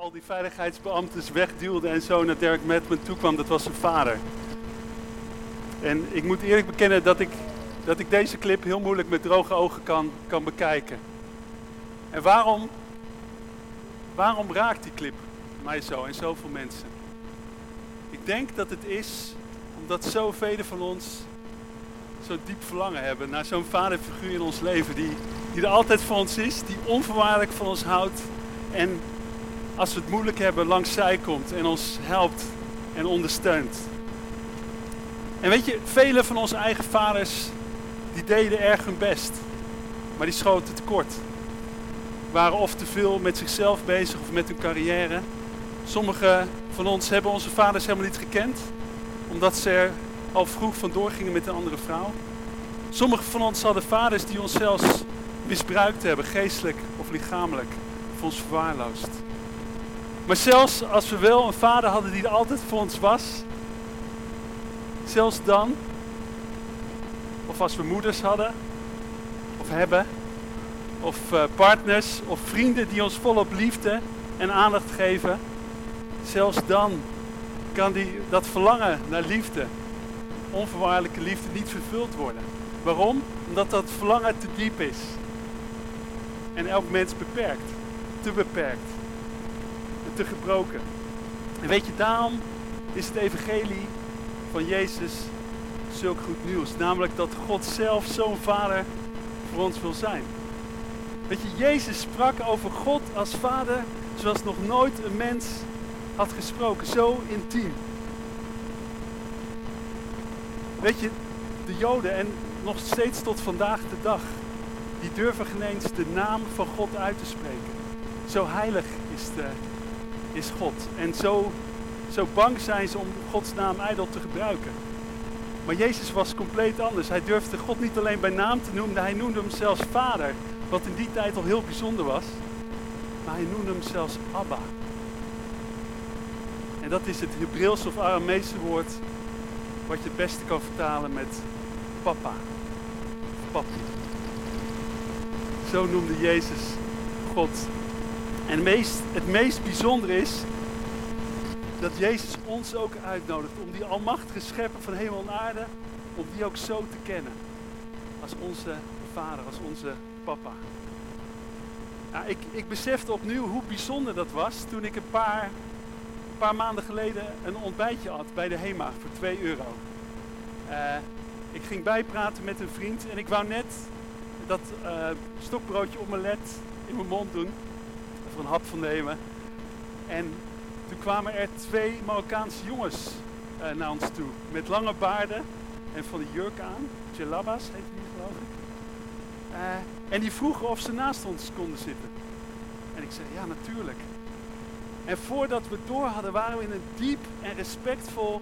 al die veiligheidsbeambten wegduwde en zo naar Derek Madman toe kwam, dat was zijn vader. En ik moet eerlijk bekennen dat ik, dat ik deze clip heel moeilijk met droge ogen kan, kan bekijken. En waarom, waarom raakt die clip mij zo en zoveel mensen? Ik denk dat het is omdat zoveel van ons zo diep verlangen hebben naar zo'n vaderfiguur in ons leven. Die, die er altijd voor ons is, die onvoorwaardelijk van ons houdt. En als we het moeilijk hebben, langs zij komt en ons helpt en ondersteunt. En weet je, vele van onze eigen vaders, die deden erg hun best. Maar die schoten tekort. Waren of te veel met zichzelf bezig of met hun carrière. Sommigen van ons hebben onze vaders helemaal niet gekend. Omdat ze er al vroeg vandoor gingen met een andere vrouw. Sommigen van ons hadden vaders die ons zelfs misbruikt hebben, geestelijk of lichamelijk, of ons verwaarloosd. Maar zelfs als we wel een vader hadden die er altijd voor ons was, zelfs dan, of als we moeders hadden, of hebben, of uh, partners, of vrienden die ons volop liefde en aandacht geven, zelfs dan kan die, dat verlangen naar liefde, onvoorwaardelijke liefde, niet vervuld worden. Waarom? Omdat dat verlangen te diep is. En elk mens beperkt, te beperkt gebroken. En weet je, daarom is het evangelie van Jezus zulk goed nieuws. Namelijk dat God zelf zo'n vader voor ons wil zijn. Weet je, Jezus sprak over God als vader zoals nog nooit een mens had gesproken. Zo intiem. Weet je, de Joden en nog steeds tot vandaag de dag, die durven geen eens de naam van God uit te spreken. Zo heilig is, de, is God. En zo, zo bang zijn ze om Gods naam ijdel te gebruiken. Maar Jezus was compleet anders. Hij durfde God niet alleen bij naam te noemen, hij noemde hem zelfs vader. Wat in die tijd al heel bijzonder was. Maar hij noemde hem zelfs Abba. En dat is het Hebreeuwse of Aramese woord wat je het beste kan vertalen met papa. Papi. Zo noemde Jezus God. En het meest, het meest bijzondere is dat Jezus ons ook uitnodigt om die almachtige schepper van hemel en aarde, om die ook zo te kennen. Als onze vader, als onze papa. Ik, ik besefte opnieuw hoe bijzonder dat was toen ik een paar, een paar maanden geleden een ontbijtje had bij de HEMA voor 2 euro. Uh, ik ging bijpraten met een vriend en ik wou net dat uh, stokbroodje omelet in mijn mond doen. Een hap van nemen. En toen kwamen er twee Marokkaanse jongens uh, naar ons toe. Met lange baarden en van de jurk aan. Jalabas heet die geloof ik. Uh, en die vroegen of ze naast ons konden zitten. En ik zei ja natuurlijk. En voordat we door hadden waren we in een diep en respectvol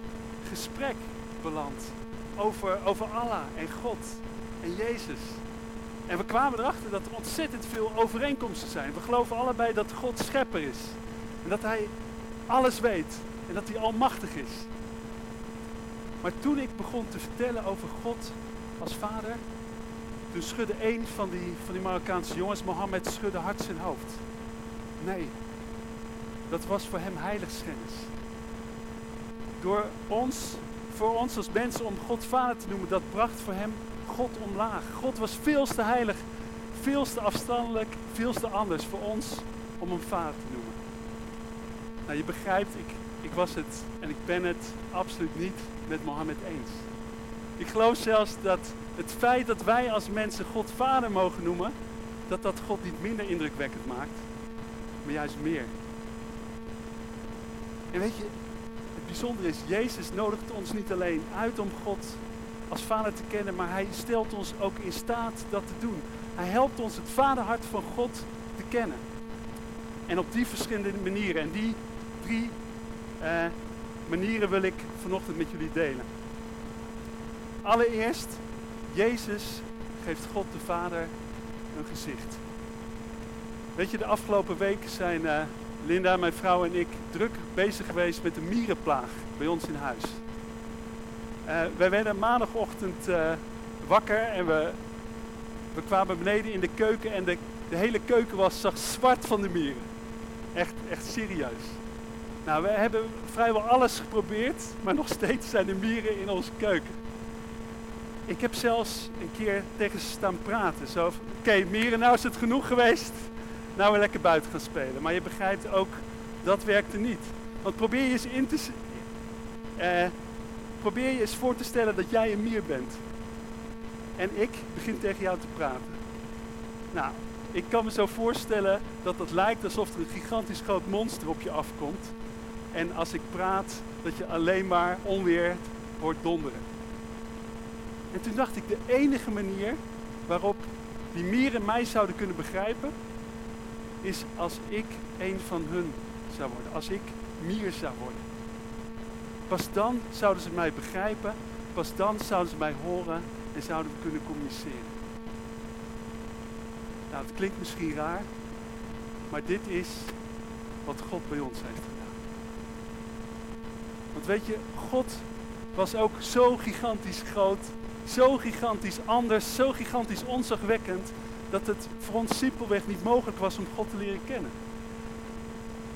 gesprek beland over, over Allah en God en Jezus. En we kwamen erachter dat er ontzettend veel overeenkomsten zijn. We geloven allebei dat God schepper is. En dat hij alles weet. En dat hij almachtig is. Maar toen ik begon te vertellen over God als vader, toen schudde een van die, van die Marokkaanse jongens, Mohammed, schudde hard zijn hoofd. Nee, dat was voor hem heiligschennis. Door ons voor ons als mensen om God vader te noemen, dat bracht voor hem God omlaag. God was veel te heilig, veel te afstandelijk, veel te anders voor ons om hem vader te noemen. Nou, je begrijpt, ik, ik was het en ik ben het absoluut niet met Mohammed eens. Ik geloof zelfs dat het feit dat wij als mensen God vader mogen noemen, dat dat God niet minder indrukwekkend maakt, maar juist meer. En weet je, bijzonder is, Jezus nodigt ons niet alleen uit om God als vader te kennen, maar hij stelt ons ook in staat dat te doen. Hij helpt ons het vaderhart van God te kennen. En op die verschillende manieren, en die drie eh, manieren wil ik vanochtend met jullie delen. Allereerst, Jezus geeft God de Vader een gezicht. Weet je, de afgelopen week zijn uh, Linda, mijn vrouw en ik druk bezig geweest met de mierenplaag bij ons in huis. Uh, wij werden maandagochtend uh, wakker en we, we kwamen beneden in de keuken en de, de hele keuken was zag zwart van de mieren. Echt, echt serieus. Nou, we hebben vrijwel alles geprobeerd, maar nog steeds zijn er mieren in onze keuken. Ik heb zelfs een keer tegen ze staan praten. Zo, oké, mieren, nou is het genoeg geweest. Nou, we lekker buiten gaan spelen. Maar je begrijpt ook, dat werkte niet. Want probeer je eens in te... Uh, probeer je eens voor te stellen dat jij een mier bent. En ik begin tegen jou te praten. Nou, ik kan me zo voorstellen dat het lijkt alsof er een gigantisch groot monster op je afkomt. En als ik praat, dat je alleen maar onweer hoort donderen. En toen dacht ik, de enige manier waarop die mieren mij zouden kunnen begrijpen, is als ik een van hun zou worden. Als ik mier zou worden. Pas dan zouden ze mij begrijpen, pas dan zouden ze mij horen en zouden we kunnen communiceren. Nou, het klinkt misschien raar, maar dit is wat God bij ons heeft gedaan. Want weet je, God was ook zo gigantisch groot, zo gigantisch anders, zo gigantisch onzagwekkend, dat het voor ons simpelweg niet mogelijk was om God te leren kennen.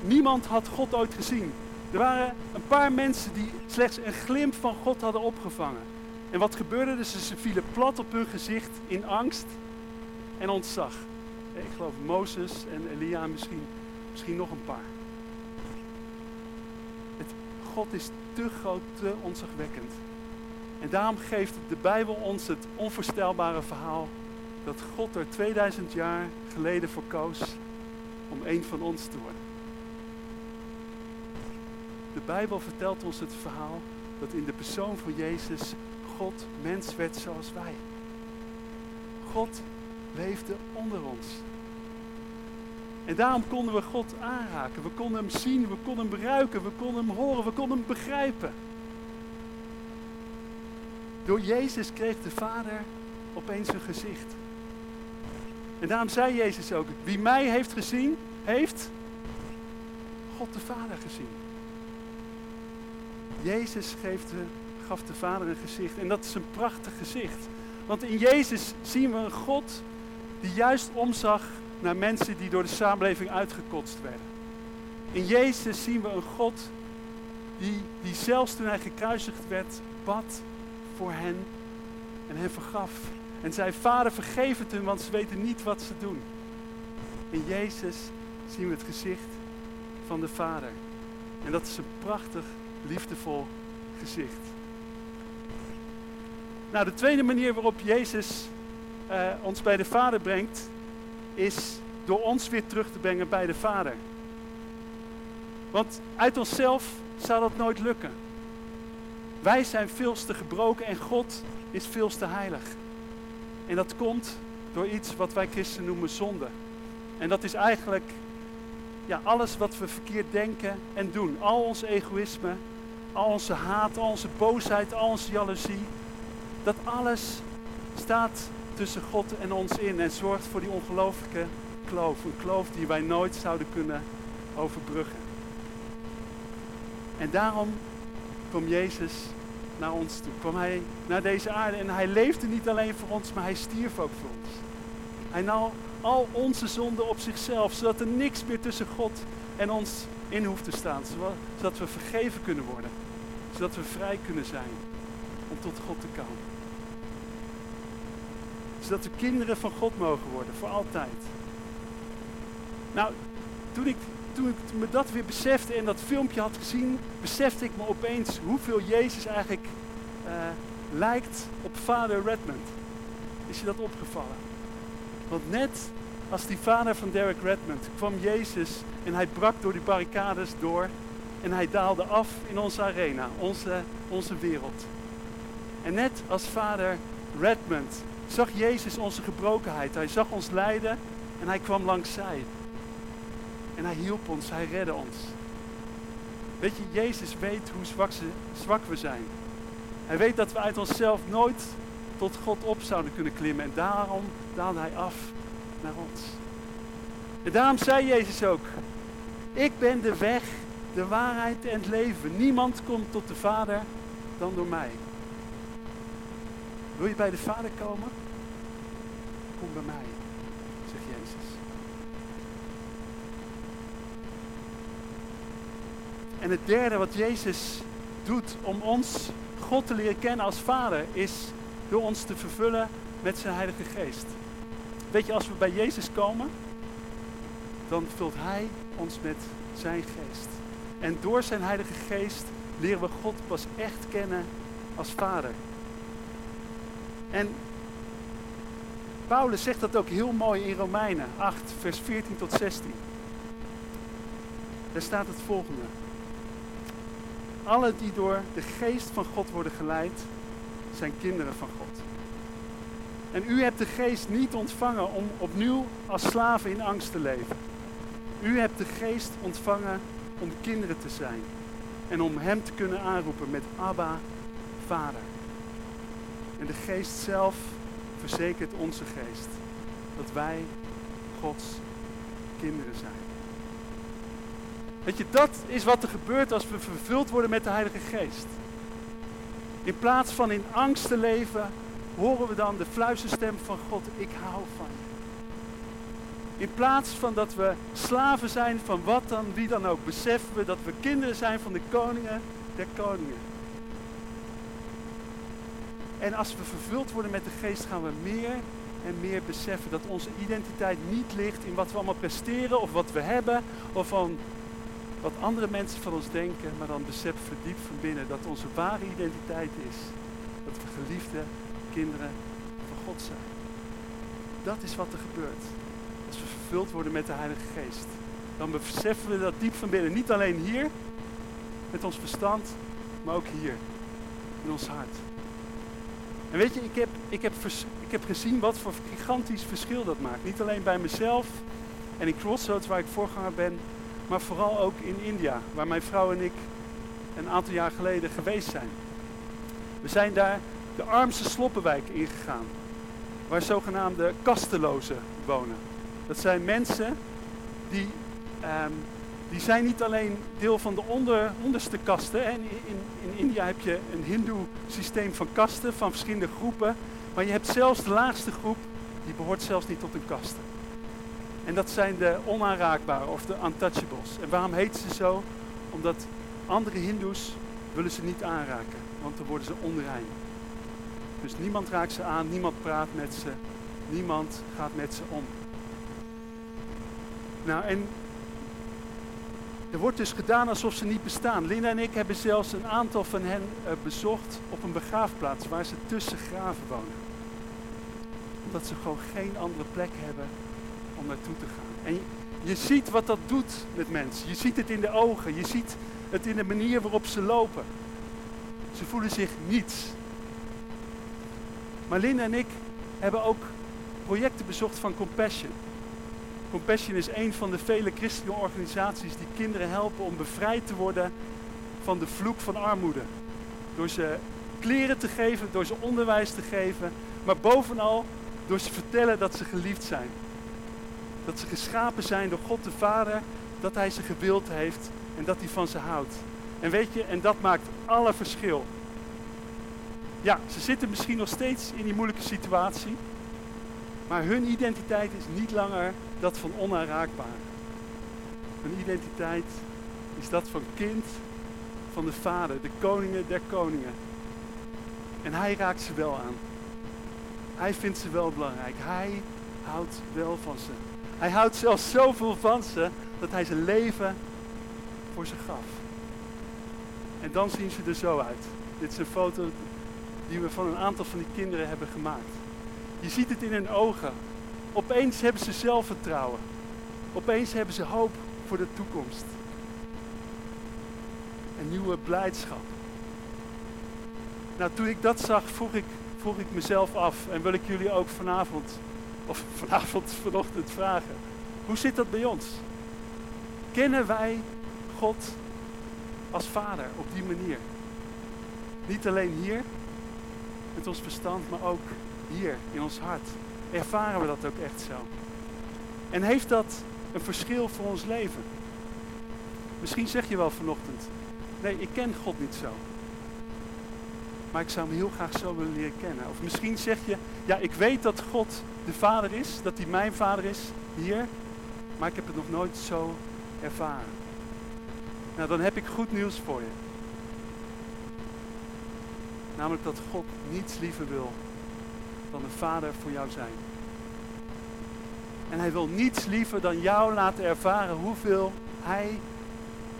Niemand had God ooit gezien. Er waren een paar mensen die slechts een glimp van God hadden opgevangen. En wat gebeurde dus? Ze vielen plat op hun gezicht in angst en ontzag. Ik geloof Mozes en Elia misschien, misschien nog een paar. Het, God is te groot, te onzagwekkend. En daarom geeft de Bijbel ons het onvoorstelbare verhaal dat God er 2000 jaar geleden voor koos om een van ons te worden. De Bijbel vertelt ons het verhaal dat in de persoon van Jezus God mens werd zoals wij. God leefde onder ons. En daarom konden we God aanraken. We konden hem zien, we konden hem ruiken, we konden hem horen, we konden hem begrijpen. Door Jezus kreeg de Vader opeens een gezicht. En daarom zei Jezus ook, wie mij heeft gezien, heeft God de Vader gezien. Jezus geeft gaf de Vader een gezicht en dat is een prachtig gezicht. Want in Jezus zien we een God die juist omzag naar mensen die door de samenleving uitgekotst werden. In Jezus zien we een God die, die zelfs toen hij gekruisigd werd, bad voor hen en hen vergaf. En zei, Vader vergeef het hun, want ze weten niet wat ze doen. In Jezus zien we het gezicht van de Vader. En dat is een prachtig, liefdevol gezicht. Nou, de tweede manier waarop Jezus uh, ons bij de Vader brengt, is door ons weer terug te brengen bij de Vader. Want uit onszelf zou dat nooit lukken. Wij zijn veel te gebroken en God is veel te heilig. En dat komt door iets wat wij christenen noemen zonde. En dat is eigenlijk ja, alles wat we verkeerd denken en doen. Al ons egoïsme, al onze haat, al onze boosheid, al onze jaloezie. Dat alles staat tussen God en ons in en zorgt voor die ongelooflijke kloof. Een kloof die wij nooit zouden kunnen overbruggen. En daarom kwam Jezus naar ons toe. Kwam hij naar deze aarde en hij leefde niet alleen voor ons, maar hij stierf ook voor ons. Hij nam al onze zonden op zichzelf, zodat er niks meer tussen God en ons in hoeft te staan. Zodat we vergeven kunnen worden. Zodat we vrij kunnen zijn om tot God te komen zodat we kinderen van God mogen worden, voor altijd. Nou, toen ik, toen ik me dat weer besefte en dat filmpje had gezien, besefte ik me opeens hoeveel Jezus eigenlijk uh, lijkt op vader Redmond. Is je dat opgevallen? Want net als die vader van Derek Redmond kwam Jezus en hij brak door die barricades door en hij daalde af in onze arena, onze, onze wereld. En net als vader Redmond zag Jezus onze gebrokenheid. Hij zag ons lijden en hij kwam langs zij. En hij hielp ons, hij redde ons. Weet je, Jezus weet hoe zwak, ze, zwak we zijn. Hij weet dat we uit onszelf nooit tot God op zouden kunnen klimmen. En daarom daalde hij af naar ons. En daarom zei Jezus ook, ik ben de weg, de waarheid en het leven. Niemand komt tot de Vader dan door mij. Wil je bij de Vader komen? Kom bij mij, zegt Jezus. En het derde wat Jezus doet om ons God te leren kennen als Vader, is door ons te vervullen met zijn Heilige Geest. Weet je, als we bij Jezus komen, dan vult Hij ons met zijn geest. En door zijn Heilige Geest leren we God pas echt kennen als Vader. En Paulus zegt dat ook heel mooi in Romeinen 8, vers 14 tot 16. Daar staat het volgende. Alle die door de geest van God worden geleid, zijn kinderen van God. En u hebt de geest niet ontvangen om opnieuw als slaven in angst te leven. U hebt de geest ontvangen om kinderen te zijn. En om hem te kunnen aanroepen met Abba, Vader. En de geest zelf verzekert onze geest dat wij Gods kinderen zijn. Weet je, dat is wat er gebeurt als we vervuld worden met de Heilige Geest. In plaats van in angst te leven, horen we dan de fluisterstem van God, ik hou van je. In plaats van dat we slaven zijn van wat dan, wie dan ook, beseffen we dat we kinderen zijn van de koningen der koningen. En als we vervuld worden met de geest, gaan we meer en meer beseffen dat onze identiteit niet ligt in wat we allemaal presteren of wat we hebben of van wat andere mensen van ons denken, maar dan beseffen we diep van binnen dat onze ware identiteit is dat we geliefde kinderen van God zijn. Dat is wat er gebeurt worden met de Heilige Geest. Dan beseffen we dat diep van binnen, niet alleen hier met ons verstand, maar ook hier in ons hart. En weet je, ik heb, ik, heb ik heb gezien wat voor gigantisch verschil dat maakt. Niet alleen bij mezelf en in Crossroads, waar ik voorganger ben, maar vooral ook in India, waar mijn vrouw en ik een aantal jaar geleden geweest zijn. We zijn daar de armste sloppenwijk ingegaan, waar zogenaamde kastelozen wonen. Dat zijn mensen die, um, die zijn niet alleen deel van de onder, onderste kasten. En in, in India heb je een hindoe systeem van kasten, van verschillende groepen. Maar je hebt zelfs de laagste groep, die behoort zelfs niet tot een kasten. En dat zijn de onaanraakbare of de untouchables. En waarom heet ze zo? Omdat andere hindoes willen ze niet aanraken, want dan worden ze onrein. Dus niemand raakt ze aan, niemand praat met ze, niemand gaat met ze om. Nou, en er wordt dus gedaan alsof ze niet bestaan. Linda en ik hebben zelfs een aantal van hen uh, bezocht op een begraafplaats waar ze tussen graven wonen. Omdat ze gewoon geen andere plek hebben om naartoe te gaan. En je ziet wat dat doet met mensen. Je ziet het in de ogen. Je ziet het in de manier waarop ze lopen. Ze voelen zich niets. Maar Linda en ik hebben ook projecten bezocht van Compassion. Compassion is een van de vele christelijke organisaties die kinderen helpen om bevrijd te worden van de vloek van armoede. Door ze kleren te geven, door ze onderwijs te geven, maar bovenal door ze vertellen dat ze geliefd zijn. Dat ze geschapen zijn door God de Vader, dat Hij ze gewild heeft en dat Hij van ze houdt. En weet je, en dat maakt alle verschil. Ja, ze zitten misschien nog steeds in die moeilijke situatie, maar hun identiteit is niet langer dat van onaanraakbaar. Hun identiteit is dat van kind van de Vader, de koningen der koningen. En hij raakt ze wel aan. Hij vindt ze wel belangrijk. Hij houdt wel van ze. Hij houdt zelfs zoveel van ze dat hij zijn leven voor ze gaf. En dan zien ze er zo uit. Dit is een foto die we van een aantal van die kinderen hebben gemaakt. Je ziet het in hun ogen. Opeens hebben ze zelfvertrouwen. Opeens hebben ze hoop voor de toekomst. Een nieuwe blijdschap. Nou, toen ik dat zag, vroeg ik, vroeg ik mezelf af en wil ik jullie ook vanavond, of vanavond, vanochtend vragen. Hoe zit dat bij ons? Kennen wij God als vader op die manier? Niet alleen hier, met ons verstand, maar ook hier in ons hart. Ervaren we dat ook echt zo? En heeft dat een verschil voor ons leven? Misschien zeg je wel vanochtend, nee, ik ken God niet zo. Maar ik zou hem heel graag zo willen leren kennen. Of misschien zeg je, ja, ik weet dat God de Vader is, dat hij mijn Vader is hier, maar ik heb het nog nooit zo ervaren. Nou, dan heb ik goed nieuws voor je. Namelijk dat God niets liever wil dan een vader voor jou zijn. En hij wil niets liever dan jou laten ervaren hoeveel hij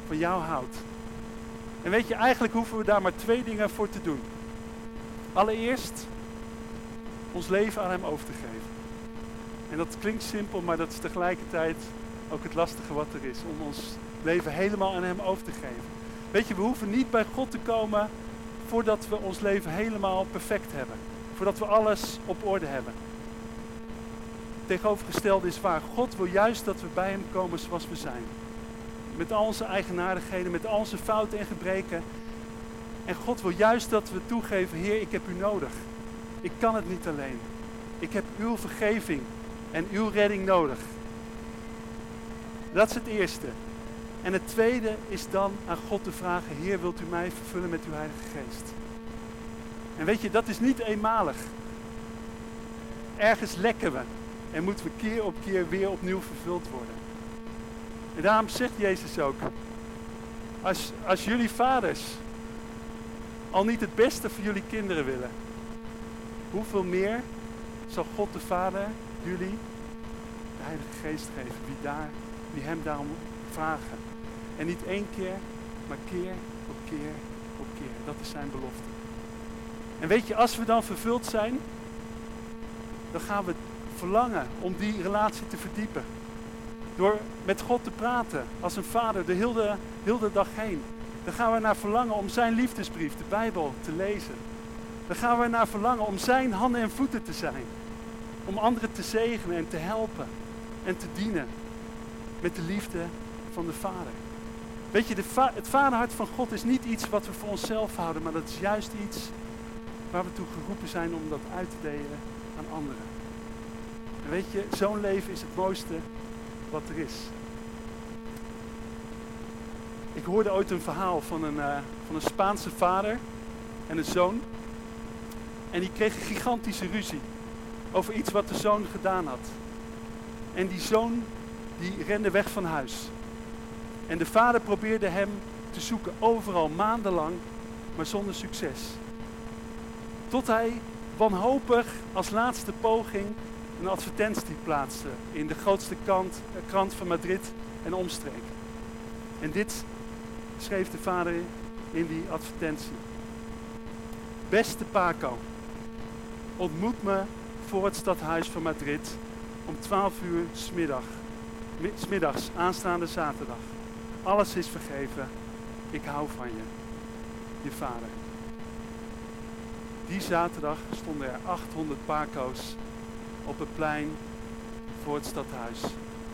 van jou houdt. En weet je, eigenlijk hoeven we daar maar twee dingen voor te doen. Allereerst ons leven aan hem over te geven. En dat klinkt simpel, maar dat is tegelijkertijd ook het lastige wat er is. Om ons leven helemaal aan hem over te geven. Weet je, we hoeven niet bij God te komen voordat we ons leven helemaal perfect hebben. Voordat we alles op orde hebben. Tegenovergestelde is waar. God wil juist dat we bij hem komen zoals we zijn. Met al onze eigenaardigheden, met al onze fouten en gebreken. En God wil juist dat we toegeven, Heer, ik heb u nodig. Ik kan het niet alleen. Ik heb uw vergeving en uw redding nodig. Dat is het eerste. En het tweede is dan aan God te vragen, Heer, wilt u mij vervullen met uw Heilige Geest? En weet je, dat is niet eenmalig. Ergens lekken we en moeten we keer op keer weer opnieuw vervuld worden. En daarom zegt Jezus ook, als, als jullie vaders al niet het beste voor jullie kinderen willen, hoeveel meer zal God de Vader jullie de Heilige Geest geven, wie, daar, wie hem daarom vragen. En niet één keer, maar keer op keer op keer. Dat is zijn belofte. En weet je, als we dan vervuld zijn, dan gaan we verlangen om die relatie te verdiepen. Door met God te praten als een vader de hele, dag heen. Dan gaan we naar verlangen om zijn liefdesbrief, de Bijbel, te lezen. Dan gaan we naar verlangen om zijn handen en voeten te zijn. Om anderen te zegenen en te helpen en te dienen met de liefde van de Vader. Weet je, de het vaderhart van God is niet iets wat we voor onszelf houden, maar dat is juist iets waar we toe geroepen zijn om dat uit te delen aan anderen. En weet je, zo'n leven is het mooiste wat er is. Ik hoorde ooit een verhaal van een, uh, van een Spaanse vader en een zoon. En die kregen gigantische ruzie over iets wat de zoon gedaan had. En die zoon die rende weg van huis. En de vader probeerde hem te zoeken overal maandenlang, maar zonder succes. Tot hij wanhopig als laatste poging een advertentie plaatste in de grootste krant, eh, krant van Madrid en omstreken. En dit schreef de vader in die advertentie. Beste Paco, ontmoet me voor het stadhuis van Madrid om 12 uur smiddag, smiddags aanstaande zaterdag. Alles is vergeven. Ik hou van je. Je vader. Die zaterdag stonden er 800 Paco's op het plein voor het stadhuis.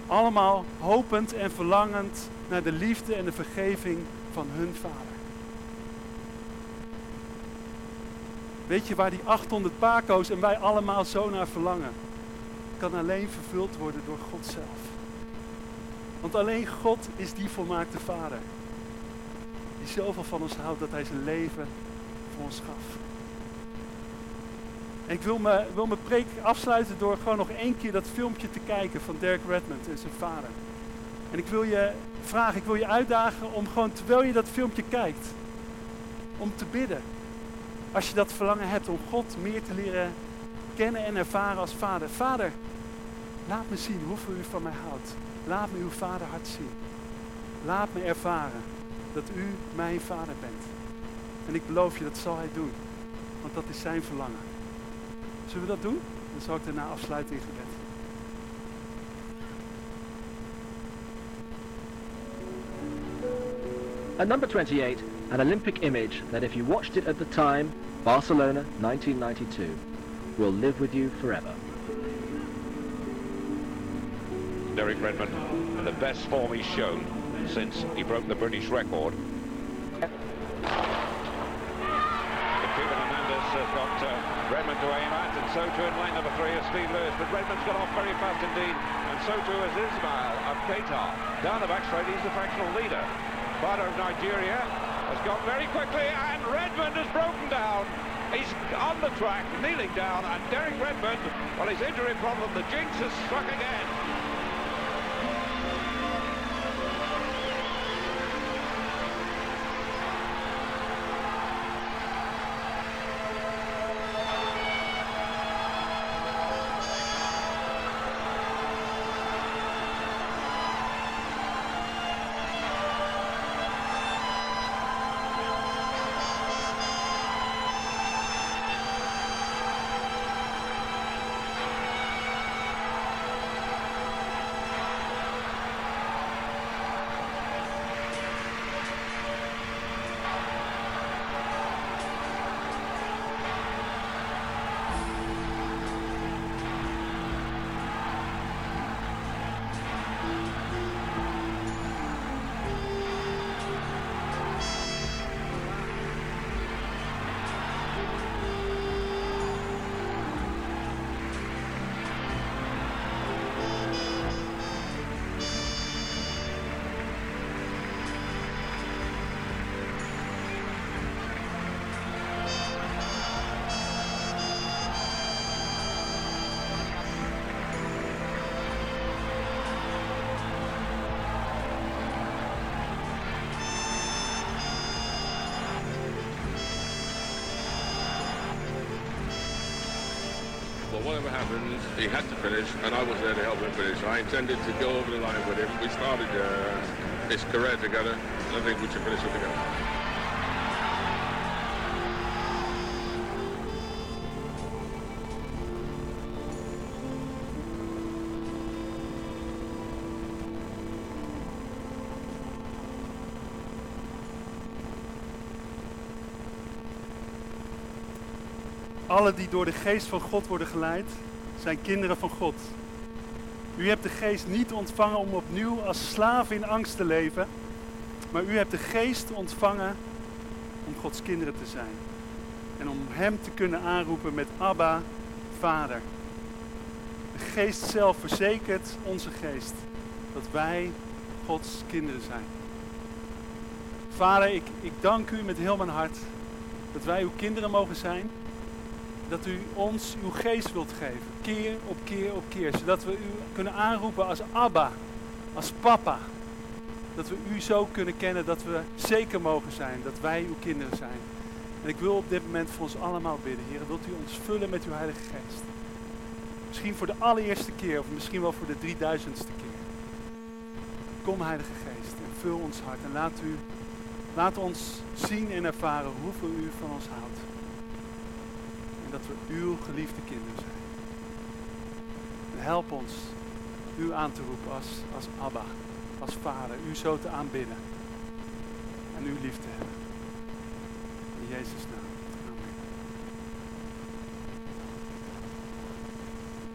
Allemaal hopend en verlangend naar de liefde en de vergeving van hun vader. Weet je waar die 800 paco's en wij allemaal zo naar verlangen? Kan alleen vervuld worden door God zelf. Want alleen God is die volmaakte vader. Die zoveel van ons houdt dat hij zijn leven voor ons gaf. Ik wil, me, wil mijn preek afsluiten door gewoon nog één keer dat filmpje te kijken van Derek Redmond en zijn vader. En ik wil je vragen, ik wil je uitdagen om gewoon terwijl je dat filmpje kijkt, om te bidden. Als je dat verlangen hebt om God meer te leren kennen en ervaren als vader. Vader, laat me zien hoeveel u van mij houdt. Laat me uw vaderhart zien. Laat me ervaren dat u mijn vader bent. En ik beloof je, dat zal hij doen. Want dat is zijn verlangen. Zullen we dat doen? Dan zal ik daarna afsluiten in gebed. At number 28, an Olympic image that if you watched it at the time, Barcelona 1992, will live with you forever. Derek Redmond, in the best form he's shown since he broke the British record. Has got uh, Redmond to aim at, and so too in line number three is Steve Lewis, but Redmond's got off very fast indeed, and so too is Ismail of Qatar. Down the back straight, he's the fractional leader. Father of Nigeria has gone very quickly and Redmond has broken down. He's on the track, kneeling down, and Derek Redmond, well, his injury problem, the jinx has struck again. Whatever happened, he had to finish, and I was there to help him finish. I intended to go over the line with him. We started uh, his career together, and I think we should finish it together. Alle die door de geest van God worden geleid, zijn kinderen van God. U hebt de geest niet ontvangen om opnieuw als slaaf in angst te leven, maar u hebt de geest ontvangen om Gods kinderen te zijn. En om Hem te kunnen aanroepen met Abba, Vader. De geest zelf verzekert onze geest dat wij Gods kinderen zijn. Vader, ik, ik dank u met heel mijn hart dat wij uw kinderen mogen zijn dat u ons uw geest wilt geven, keer op keer op keer, zodat we u kunnen aanroepen als Abba, als Papa. Dat we u zo kunnen kennen dat we zeker mogen zijn dat wij uw kinderen zijn. En ik wil op dit moment voor ons allemaal bidden, Heer, wilt u ons vullen met uw Heilige Geest. Misschien voor de allereerste keer of misschien wel voor de drieduizendste keer. Kom Heilige Geest en vul ons hart en laat, u, laat ons zien en ervaren hoeveel u van ons houdt dat we uw geliefde kinderen zijn. Help ons u aan te roepen als, als Abba, als vader, u zo te aanbidden en u lief te hebben. In Jezus' naam.